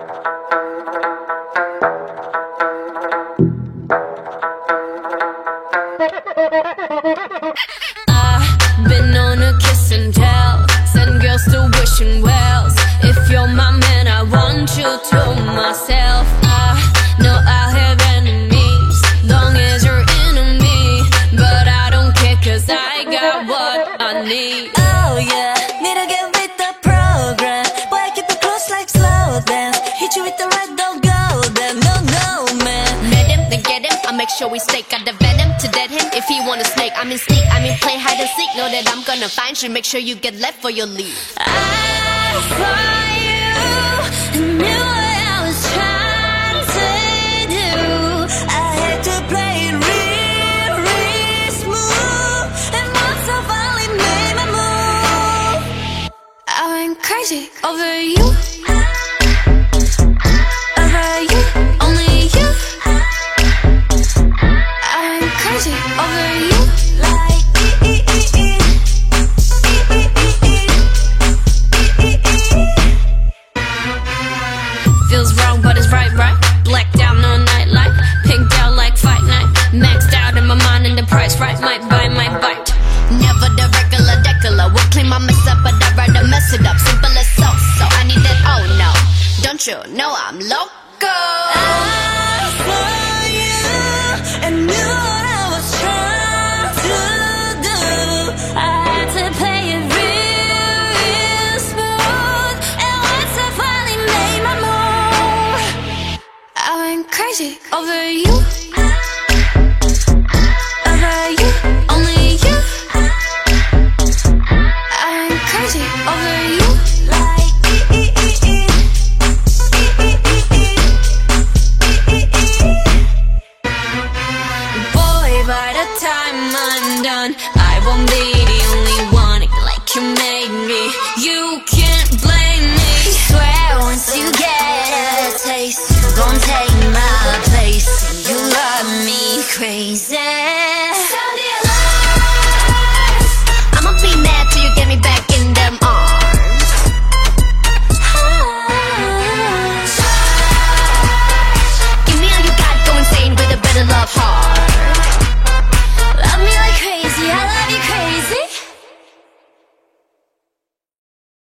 I've been on a and girls wishing wells. If you're my man, I want you to myself. I know I'll have enemies, long as you're enemy. But I don't care, cause I got what I need. Oh yeah, Hit you with the red, don't go there. No, no, man. Met him, then get him. I make sure we stake. Got the venom to dead him. If he wanna snake, I'm in sneak. I mean play hide and seek. Know that I'm gonna find you. Make sure you get left for your leave. I saw you knew what I was trying to do. I had to play it real, real smooth. And once I finally made my move, I went crazy over you. But it's right, right. Blacked out no nightlight. Pinked out like fight night. Maxed out in my mind and the price right. Might buy, my bite. Never the regular decular. Would claim I mess up, but I'd rather mess it up. Simple as so. So I need that, oh no. Don't you know I'm loco? Crazy over you. over you, Only you. I'm crazy over you. like. Boy, by the time I'm done, I won't be the only one like you made me. You crazy.